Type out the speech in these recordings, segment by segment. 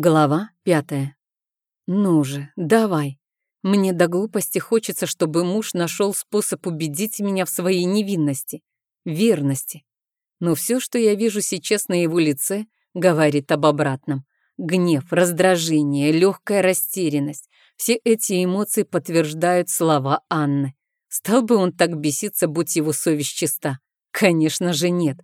Глава пятая. Ну же, давай. Мне до глупости хочется, чтобы муж нашел способ убедить меня в своей невинности, верности. Но все, что я вижу сейчас на его лице, говорит об обратном. Гнев, раздражение, легкая растерянность. Все эти эмоции подтверждают слова Анны. Стал бы он так беситься, будь его совесть чиста? Конечно же нет.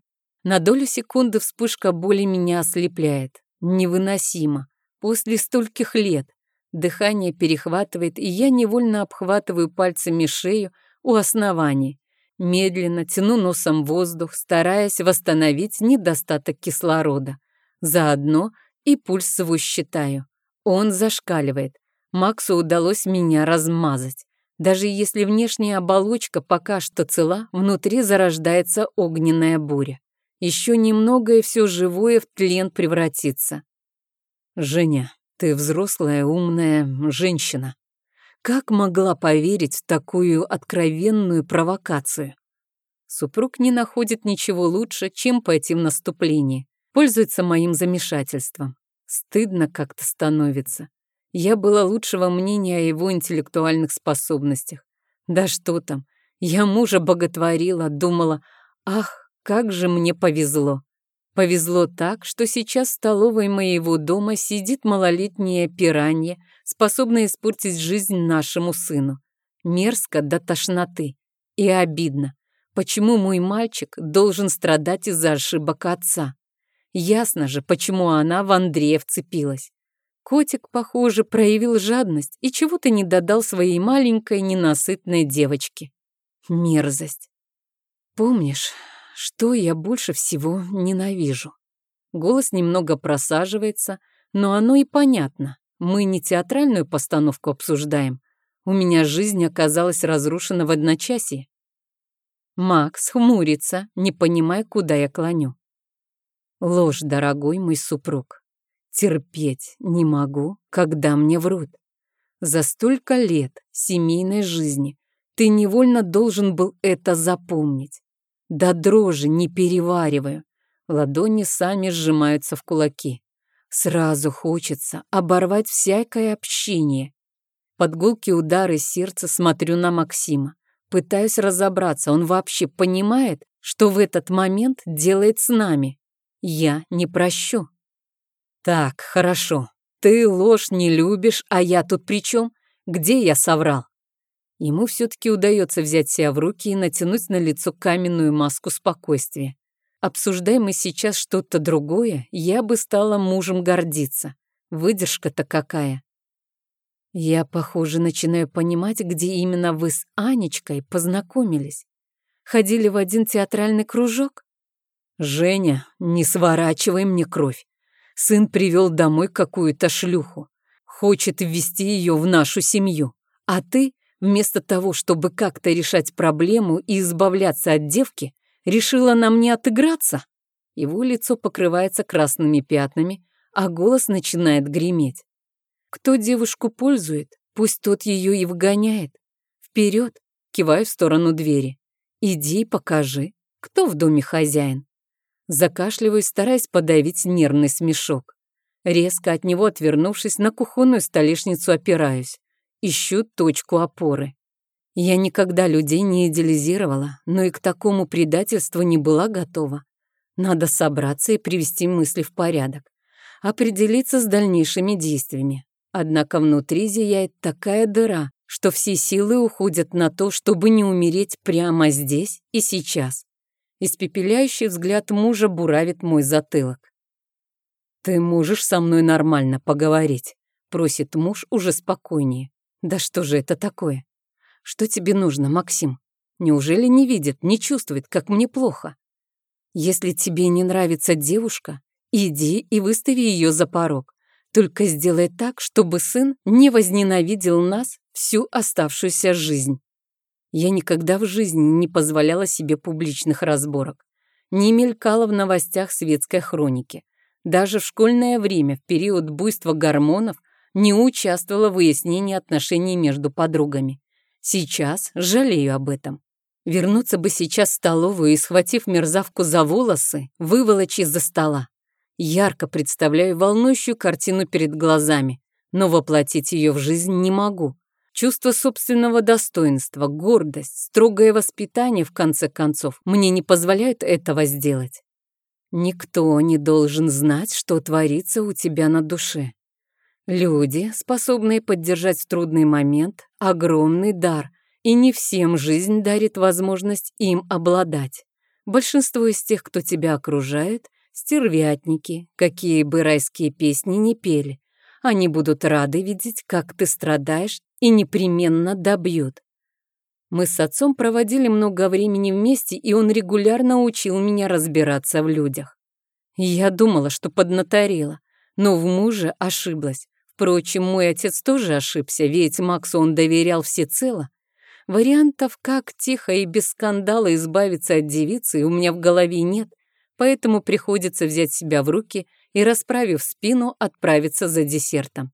На долю секунды вспышка боли меня ослепляет. Невыносимо. После стольких лет. Дыхание перехватывает, и я невольно обхватываю пальцами шею у основания. Медленно тяну носом воздух, стараясь восстановить недостаток кислорода. Заодно и пульс свой считаю. Он зашкаливает. Максу удалось меня размазать. Даже если внешняя оболочка пока что цела, внутри зарождается огненная буря. Еще немного, и все живое в тлен превратится. Женя, ты взрослая, умная женщина. Как могла поверить в такую откровенную провокацию? Супруг не находит ничего лучше, чем пойти в наступление. Пользуется моим замешательством. Стыдно как-то становится. Я была лучшего мнения о его интеллектуальных способностях. Да что там, я мужа боготворила, думала, ах, как же мне повезло. Повезло так, что сейчас в столовой моего дома сидит малолетняя пиранья, способная испортить жизнь нашему сыну. Мерзко до тошноты. И обидно. Почему мой мальчик должен страдать из-за ошибок отца? Ясно же, почему она в Андрея вцепилась. Котик, похоже, проявил жадность и чего-то не додал своей маленькой ненасытной девочке. Мерзость. Помнишь, что я больше всего ненавижу. Голос немного просаживается, но оно и понятно. Мы не театральную постановку обсуждаем. У меня жизнь оказалась разрушена в одночасье. Макс хмурится, не понимая, куда я клоню. Ложь, дорогой мой супруг. Терпеть не могу, когда мне врут. За столько лет семейной жизни ты невольно должен был это запомнить. До дрожи не перевариваю. Ладони сами сжимаются в кулаки. Сразу хочется оборвать всякое общение. Под гулкие удары сердца смотрю на Максима. Пытаюсь разобраться, он вообще понимает, что в этот момент делает с нами. Я не прощу. Так, хорошо. Ты ложь не любишь, а я тут при чем? Где я соврал? Ему все-таки удается взять себя в руки и натянуть на лицо каменную маску спокойствия. Обсуждаем мы сейчас что-то другое, я бы стала мужем гордиться. Выдержка-то какая. Я, похоже, начинаю понимать, где именно вы с Анечкой познакомились. Ходили в один театральный кружок? Женя, не сворачивай мне кровь. Сын привел домой какую-то шлюху. Хочет ввести ее в нашу семью. А ты Вместо того, чтобы как-то решать проблему и избавляться от девки, решила на мне отыграться. Его лицо покрывается красными пятнами, а голос начинает греметь. Кто девушку пользует, пусть тот ее и выгоняет. Вперед, киваю в сторону двери. Иди покажи, кто в доме хозяин. Закашливаюсь, стараясь подавить нервный смешок. Резко от него отвернувшись, на кухонную столешницу опираюсь ищу точку опоры. Я никогда людей не идеализировала, но и к такому предательству не была готова. Надо собраться и привести мысли в порядок. Определиться с дальнейшими действиями. Однако внутри зияет такая дыра, что все силы уходят на то, чтобы не умереть прямо здесь и сейчас. Испепеляющий взгляд мужа буравит мой затылок. «Ты можешь со мной нормально поговорить?» — просит муж уже спокойнее. Да что же это такое? Что тебе нужно, Максим? Неужели не видит, не чувствует, как мне плохо? Если тебе не нравится девушка, иди и выстави ее за порог. Только сделай так, чтобы сын не возненавидел нас всю оставшуюся жизнь. Я никогда в жизни не позволяла себе публичных разборок. Не мелькала в новостях светской хроники. Даже в школьное время, в период буйства гормонов, не участвовала в выяснении отношений между подругами. Сейчас жалею об этом. Вернуться бы сейчас в столовую и, схватив мерзавку за волосы, выволочь из-за стола. Ярко представляю волнующую картину перед глазами, но воплотить ее в жизнь не могу. Чувство собственного достоинства, гордость, строгое воспитание, в конце концов, мне не позволяют этого сделать. Никто не должен знать, что творится у тебя на душе. Люди, способные поддержать в трудный момент, огромный дар, и не всем жизнь дарит возможность им обладать. Большинство из тех, кто тебя окружает, стервятники, какие бы райские песни не пели. Они будут рады видеть, как ты страдаешь и непременно добьют. Мы с отцом проводили много времени вместе, и он регулярно учил меня разбираться в людях. Я думала, что поднаторела, но в муже ошиблась. Впрочем, мой отец тоже ошибся, ведь Максу он доверял всецело. Вариантов, как тихо и без скандала избавиться от девицы, у меня в голове нет, поэтому приходится взять себя в руки и, расправив спину, отправиться за десертом.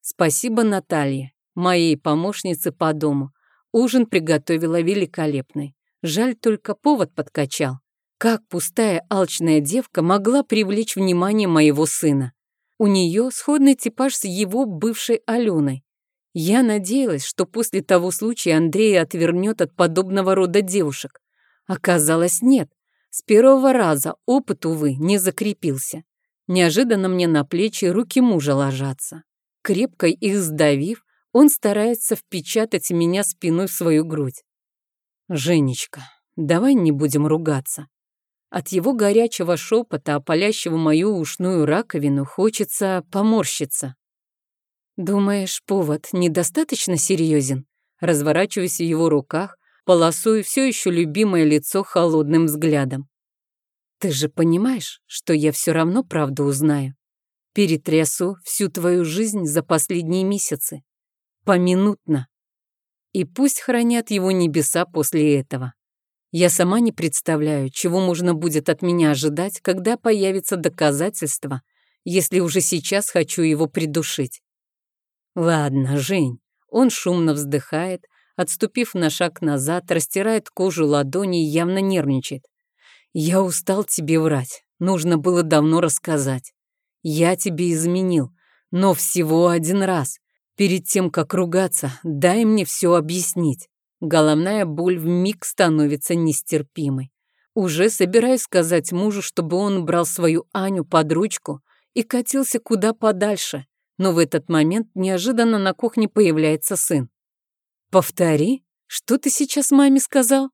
Спасибо Наталье моей помощницы по дому. Ужин приготовила великолепный. Жаль, только повод подкачал. Как пустая алчная девка могла привлечь внимание моего сына? У нее сходный типаж с его бывшей Аленой. Я надеялась, что после того случая Андрей отвернет от подобного рода девушек. Оказалось, нет. С первого раза опыт, увы, не закрепился. Неожиданно мне на плечи руки мужа ложатся. Крепко их сдавив, он старается впечатать меня спиной в свою грудь. «Женечка, давай не будем ругаться». От его горячего шепота, опалящего мою ушную раковину, хочется поморщиться. «Думаешь, повод недостаточно серьезен?» Разворачиваюсь в его руках, полосую все еще любимое лицо холодным взглядом. «Ты же понимаешь, что я все равно правду узнаю? Перетрясу всю твою жизнь за последние месяцы поминутно. И пусть хранят его небеса после этого. Я сама не представляю, чего можно будет от меня ожидать, когда появится доказательство, если уже сейчас хочу его придушить. Ладно, Жень. Он шумно вздыхает, отступив на шаг назад, растирает кожу ладони и явно нервничает. Я устал тебе врать. Нужно было давно рассказать. Я тебе изменил, но всего один раз. Перед тем, как ругаться, дай мне все объяснить. Головная боль в миг становится нестерпимой. Уже собираюсь сказать мужу, чтобы он брал свою Аню под ручку и катился куда подальше, но в этот момент неожиданно на кухне появляется сын. «Повтори, что ты сейчас маме сказал?»